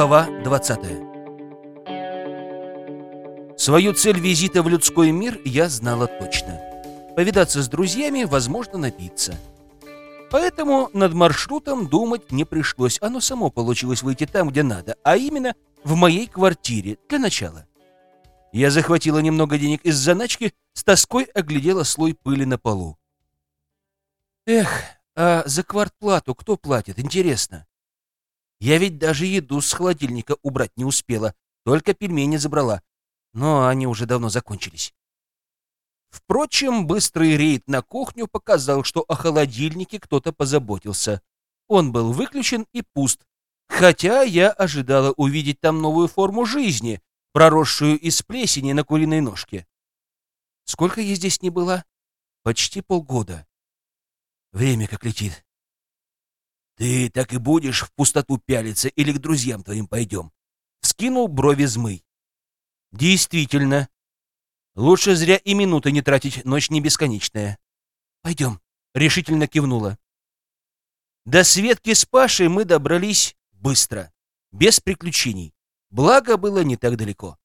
Глава 20 Свою цель визита в людской мир я знала точно. Повидаться с друзьями, возможно, напиться. Поэтому над маршрутом думать не пришлось. Оно само получилось выйти там, где надо, а именно в моей квартире, для начала. Я захватила немного денег из заначки, с тоской оглядела слой пыли на полу. Эх, а за квартплату кто платит, интересно? Я ведь даже еду с холодильника убрать не успела, только пельмени забрала. Но они уже давно закончились. Впрочем, быстрый рейд на кухню показал, что о холодильнике кто-то позаботился. Он был выключен и пуст, хотя я ожидала увидеть там новую форму жизни, проросшую из плесени на куриной ножке. Сколько я здесь не была? Почти полгода. Время как летит. «Ты так и будешь в пустоту пялиться или к друзьям твоим пойдем?» Вскинул брови змый. «Действительно. Лучше зря и минуты не тратить, ночь не бесконечная. Пойдем», — решительно кивнула. До Светки с Пашей мы добрались быстро, без приключений. Благо, было не так далеко.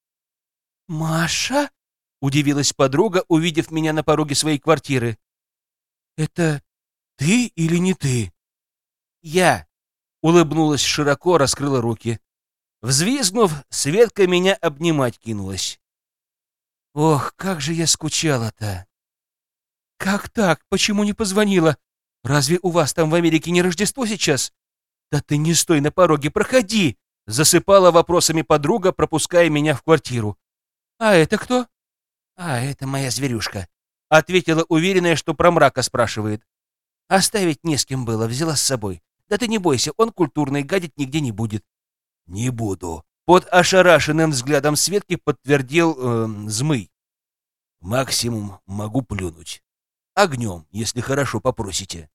«Маша?» — удивилась подруга, увидев меня на пороге своей квартиры. «Это ты или не ты?» «Я!» — улыбнулась широко, раскрыла руки. Взвизгнув, Светка меня обнимать кинулась. «Ох, как же я скучала-то!» «Как так? Почему не позвонила? Разве у вас там в Америке не Рождество сейчас?» «Да ты не стой на пороге, проходи!» Засыпала вопросами подруга, пропуская меня в квартиру. «А это кто?» «А, это моя зверюшка», — ответила уверенная, что про мрака спрашивает. «Оставить не с кем было, взяла с собой. Да ты не бойся, он культурный, гадить нигде не будет. Не буду. Под ошарашенным взглядом Светки подтвердил э, Змый. Максимум могу плюнуть. Огнем, если хорошо попросите.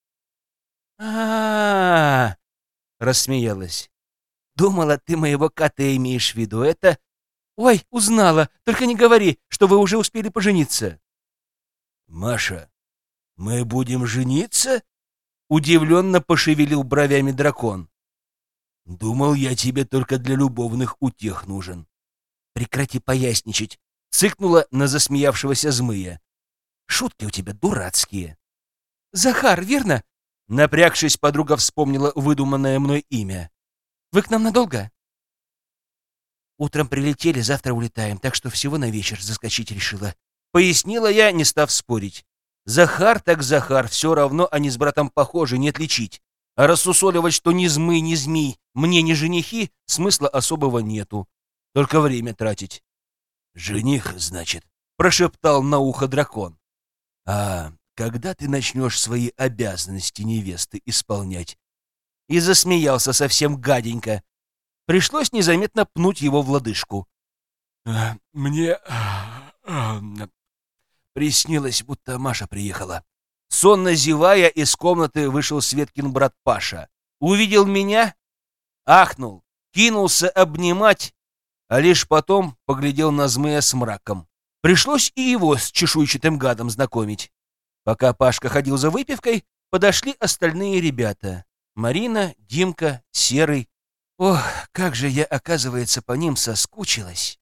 а, -а, -а, -а рассмеялась. Думала, ты моего кота имеешь в виду. Это... Ой, узнала. Только не говори, что вы уже успели пожениться. Маша, мы будем жениться? Удивленно пошевелил бровями дракон. «Думал, я тебе только для любовных утех нужен». «Прекрати поясничать», — цыкнула на засмеявшегося змея. «Шутки у тебя дурацкие». «Захар, верно?» Напрягшись, подруга вспомнила выдуманное мной имя. «Вы к нам надолго?» «Утром прилетели, завтра улетаем, так что всего на вечер заскочить решила». Пояснила я, не став спорить. Захар так Захар, все равно они с братом похожи, не отличить. А рассусоливать, что ни змы, ни змей, мне не женихи, смысла особого нету. Только время тратить. «Жених, значит», — прошептал на ухо дракон. «А когда ты начнешь свои обязанности невесты исполнять?» И засмеялся совсем гаденько. Пришлось незаметно пнуть его в лодыжку. «А, «Мне а, а, Приснилось, будто Маша приехала. Сонно зевая, из комнаты вышел Светкин брат Паша. Увидел меня, ахнул, кинулся обнимать, а лишь потом поглядел на змея с мраком. Пришлось и его с чешуйчатым гадом знакомить. Пока Пашка ходил за выпивкой, подошли остальные ребята. Марина, Димка, Серый. Ох, как же я, оказывается, по ним соскучилась.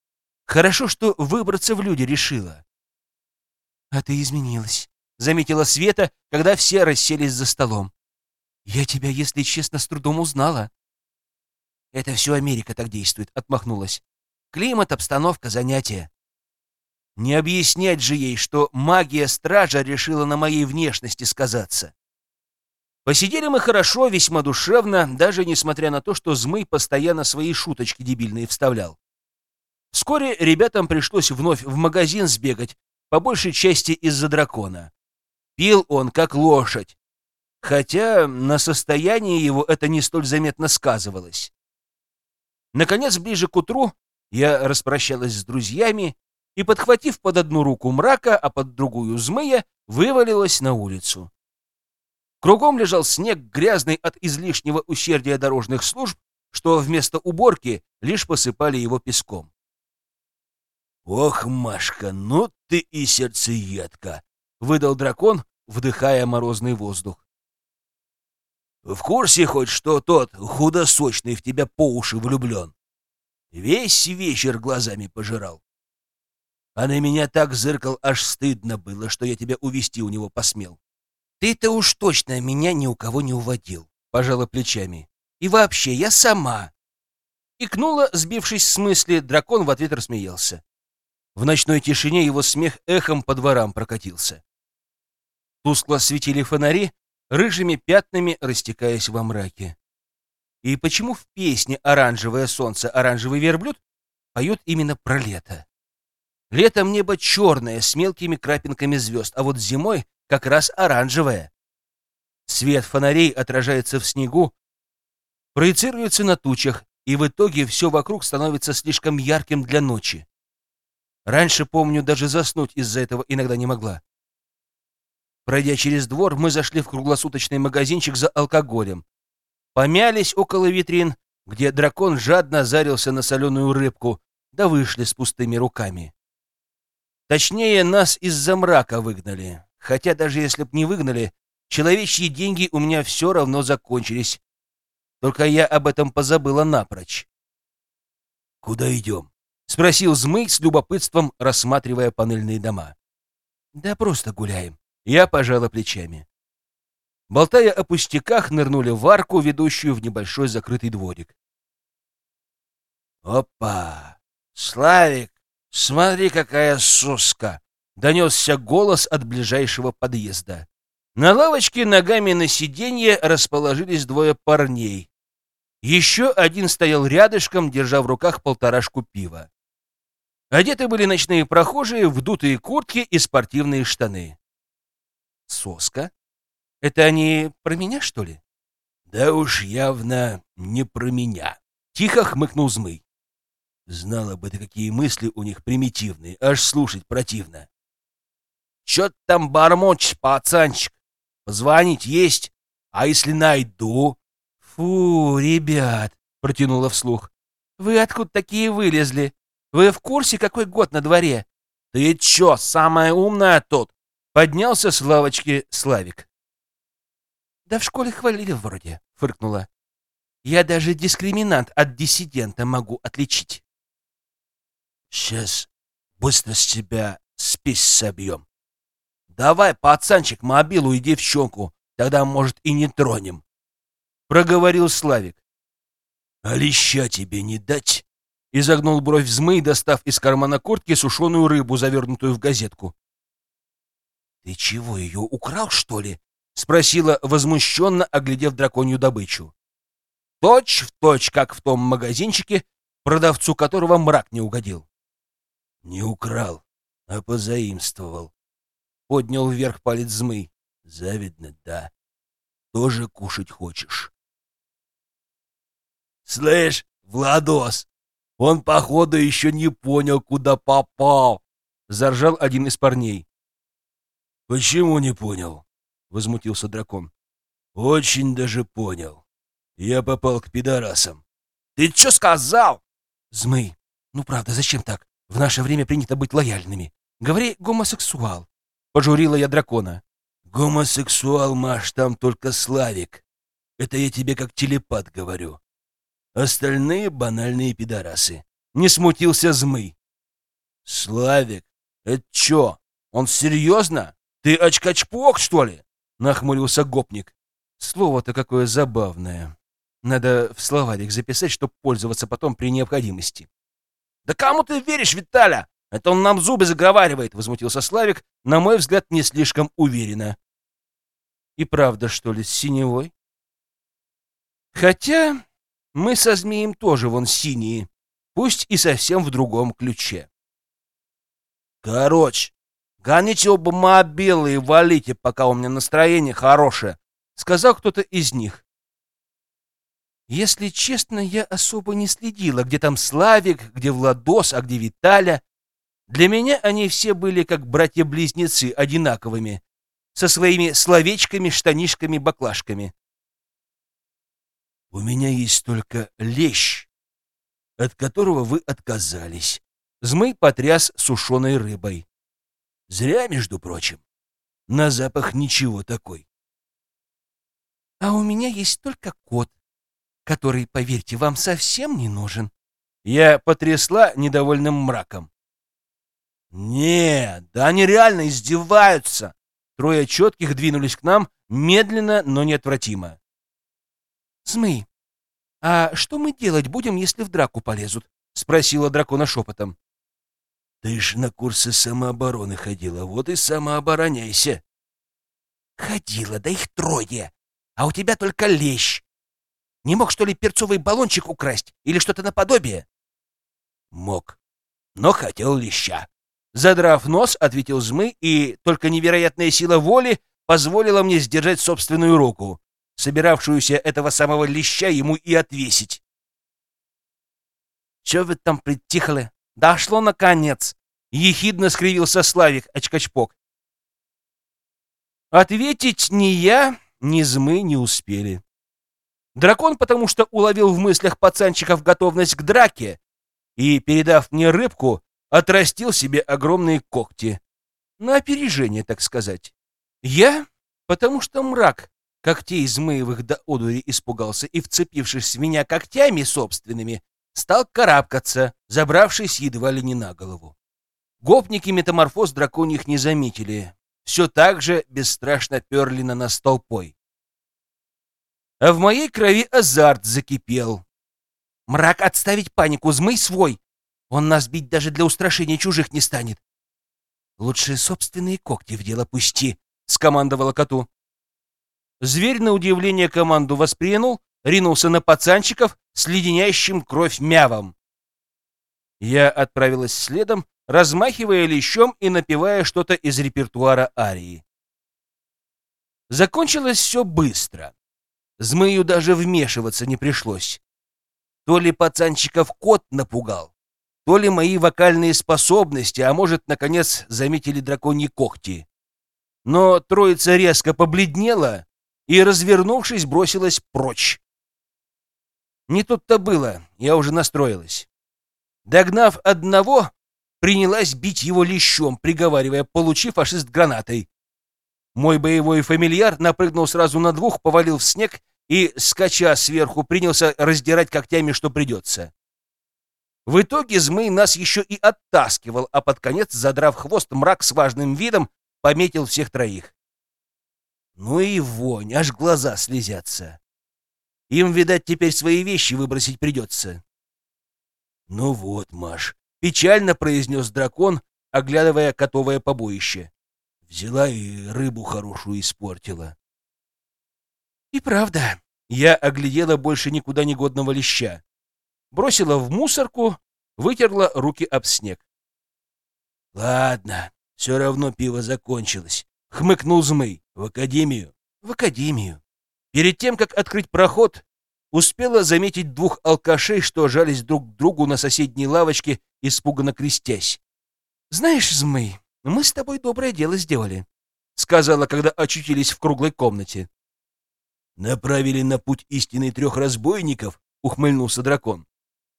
Хорошо, что выбраться в люди решила. «А ты изменилась», — заметила Света, когда все расселись за столом. «Я тебя, если честно, с трудом узнала». «Это все Америка так действует», — отмахнулась. «Климат, обстановка, занятия». Не объяснять же ей, что магия стража решила на моей внешности сказаться. Посидели мы хорошо, весьма душевно, даже несмотря на то, что Змый постоянно свои шуточки дебильные вставлял. Вскоре ребятам пришлось вновь в магазин сбегать, по большей части из-за дракона. Пил он, как лошадь, хотя на состоянии его это не столь заметно сказывалось. Наконец, ближе к утру, я распрощалась с друзьями и, подхватив под одну руку мрака, а под другую змея, вывалилась на улицу. Кругом лежал снег, грязный от излишнего усердия дорожных служб, что вместо уборки лишь посыпали его песком. «Ох, Машка, ну ты и сердцеедка!» — выдал дракон, вдыхая морозный воздух. «В курсе хоть, что тот худосочный в тебя по уши влюблен? Весь вечер глазами пожирал. А на меня так зыркал, аж стыдно было, что я тебя увести у него посмел. Ты-то уж точно меня ни у кого не уводил, пожала плечами. И вообще, я сама. Икнула, сбившись с мысли, дракон в ответ рассмеялся. В ночной тишине его смех эхом по дворам прокатился. Тускло светили фонари, рыжими пятнами растекаясь во мраке. И почему в песне «Оранжевое солнце, оранжевый верблюд» поет именно про лето? Летом небо черное, с мелкими крапинками звезд, а вот зимой как раз оранжевое. Свет фонарей отражается в снегу, проецируется на тучах, и в итоге все вокруг становится слишком ярким для ночи. Раньше, помню, даже заснуть из-за этого иногда не могла. Пройдя через двор, мы зашли в круглосуточный магазинчик за алкоголем. Помялись около витрин, где дракон жадно зарился на соленую рыбку, да вышли с пустыми руками. Точнее, нас из-за мрака выгнали. Хотя даже если б не выгнали, человечьи деньги у меня все равно закончились. Только я об этом позабыла напрочь. «Куда идем?» — спросил Змый с любопытством, рассматривая панельные дома. «Да просто гуляем». Я пожала плечами. Болтая о пустяках, нырнули в арку, ведущую в небольшой закрытый дворик. «Опа! Славик, смотри, какая суска!» — донесся голос от ближайшего подъезда. На лавочке ногами на сиденье расположились двое парней. Еще один стоял рядышком, держа в руках полторашку пива. Одеты были ночные прохожие в дутые куртки и спортивные штаны. Соска? Это они про меня, что ли? Да уж явно не про меня. Тихо хмыкнул Змый. Знала бы ты, какие мысли у них примитивные, аж слушать противно. Чё ты там бормочешь, пацанчик? Позвонить есть? А если найду? Фу, ребят, протянула вслух. Вы откуда такие вылезли? Вы в курсе, какой год на дворе? Ты чё, самая умная тут? Поднялся с лавочки Славик. Да в школе хвалили вроде, фыркнула. Я даже дискриминант от диссидента могу отличить. Сейчас быстро с тебя спись собьем. Давай, пацанчик, мобилу и девчонку, тогда, может, и не тронем. Проговорил Славик. А леща тебе не дать? Изогнул бровь взмый, достав из кармана куртки сушеную рыбу, завернутую в газетку. «Ты чего, ее украл, что ли?» — спросила возмущенно, оглядев драконью добычу. Точь в точь, как в том магазинчике, продавцу которого мрак не угодил. «Не украл, а позаимствовал», — поднял вверх палец змый. «Завидно, да. Тоже кушать хочешь». «Слышь, Владос, он, походу, еще не понял, куда попал, — заржал один из парней. — Почему не понял? — возмутился дракон. — Очень даже понял. Я попал к пидорасам. — Ты что сказал? — Змый, ну правда, зачем так? В наше время принято быть лояльными. Говори, гомосексуал. Пожурила я дракона. Гомосексуал, Маш, там только Славик. Это я тебе как телепат говорю. Остальные банальные пидорасы. Не смутился Змый. Славик, это чё? Он серьезно? Ты очкачпок, что ли? Нахмурился гопник. Слово-то какое забавное. Надо в словарик записать, чтобы пользоваться потом при необходимости. Да кому ты веришь, Виталя? Это он нам зубы заговаривает, возмутился Славик, на мой взгляд, не слишком уверенно. И правда, что ли, с синевой? Хотя мы со змеем тоже вон синие, пусть и совсем в другом ключе. Короче, гоните оба мобилы и валите, пока у меня настроение хорошее, сказал кто-то из них. Если честно, я особо не следила, где там Славик, где Владос, а где Виталя. Для меня они все были как братья-близнецы, одинаковыми, со своими словечками, штанишками, баклажками. У меня есть только лещ, от которого вы отказались. Змей потряс сушеной рыбой. Зря, между прочим. На запах ничего такой. А у меня есть только кот, который, поверьте, вам совсем не нужен. Я потрясла недовольным мраком. «Не, да они реально издеваются!» Трое четких двинулись к нам, медленно, но неотвратимо. «Змей, а что мы делать будем, если в драку полезут?» — спросила дракона шепотом. «Ты ж на курсы самообороны ходила, вот и самообороняйся». «Ходила, да их трое, а у тебя только лещ. Не мог, что ли, перцовый баллончик украсть или что-то наподобие?» «Мог, но хотел леща». Задрав нос, ответил Змы, и только невероятная сила воли позволила мне сдержать собственную руку, собиравшуюся этого самого леща ему и отвесить. «Че вы там притихли? Дошло наконец!» — ехидно скривился Славик Очкачпок. Ответить ни я, ни Змы не успели. Дракон потому что уловил в мыслях пацанчиков готовность к драке и, передав мне рыбку, отрастил себе огромные когти. На опережение, так сказать. Я, потому что мрак когтей Змеевых до одури испугался и, вцепившись в меня когтями собственными, стал карабкаться, забравшись едва ли не на голову. Гопники метаморфоз драконьих не заметили. Все так же бесстрашно перли на нас толпой. А в моей крови азарт закипел. «Мрак, отставить панику, змей свой! Он нас бить даже для устрашения чужих не станет. Лучше собственные когти в дело пусти, скомандовала коту. Зверь на удивление команду воспринял, ринулся на пацанчиков с леденящим кровь мявом. Я отправилась следом, размахивая лещом и напевая что-то из репертуара арии. Закончилось все быстро. Змею даже вмешиваться не пришлось. То ли пацанчиков кот напугал, то ли мои вокальные способности, а может, наконец, заметили драконьи когти. Но троица резко побледнела и, развернувшись, бросилась прочь. Не тут-то было, я уже настроилась. Догнав одного, принялась бить его лещом, приговаривая «получи, фашист, гранатой». Мой боевой фамильяр напрыгнул сразу на двух, повалил в снег и, скача сверху, принялся раздирать когтями, что придется. В итоге змей нас еще и оттаскивал, а под конец, задрав хвост, мрак с важным видом пометил всех троих. Ну и вонь, аж глаза слезятся. Им, видать, теперь свои вещи выбросить придется. Ну вот, Маш, печально произнес дракон, оглядывая котовое побоище. Взяла и рыбу хорошую испортила. И правда, я оглядела больше никуда не годного леща бросила в мусорку, вытерла руки об снег. «Ладно, все равно пиво закончилось», — хмыкнул Змей. «В академию?» «В академию». Перед тем, как открыть проход, успела заметить двух алкашей, что жались друг к другу на соседней лавочке, испуганно крестясь. «Знаешь, Змей, мы с тобой доброе дело сделали», — сказала, когда очутились в круглой комнате. «Направили на путь истины трех разбойников?» — ухмыльнулся дракон.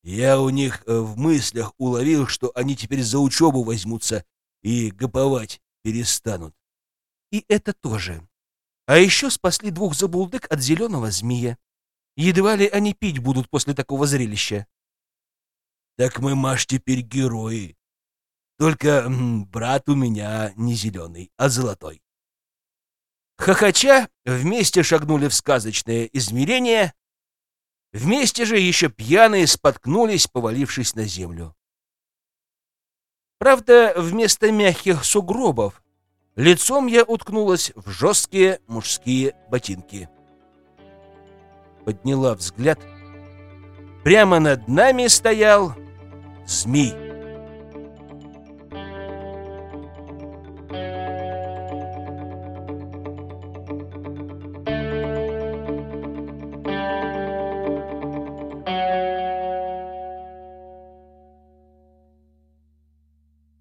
Я у них э, в мыслях уловил, что они теперь за учебу возьмутся и гоповать перестанут. И это тоже. А еще спасли двух забулдык от зеленого змея. Едва ли они пить будут после такого зрелища. Так мы, Маш, теперь герои. Только м, брат у меня не зеленый, а золотой. Хохоча вместе шагнули в сказочное измерение, Вместе же еще пьяные споткнулись, повалившись на землю. Правда, вместо мягких сугробов лицом я уткнулась в жесткие мужские ботинки. Подняла взгляд. Прямо над нами стоял змей.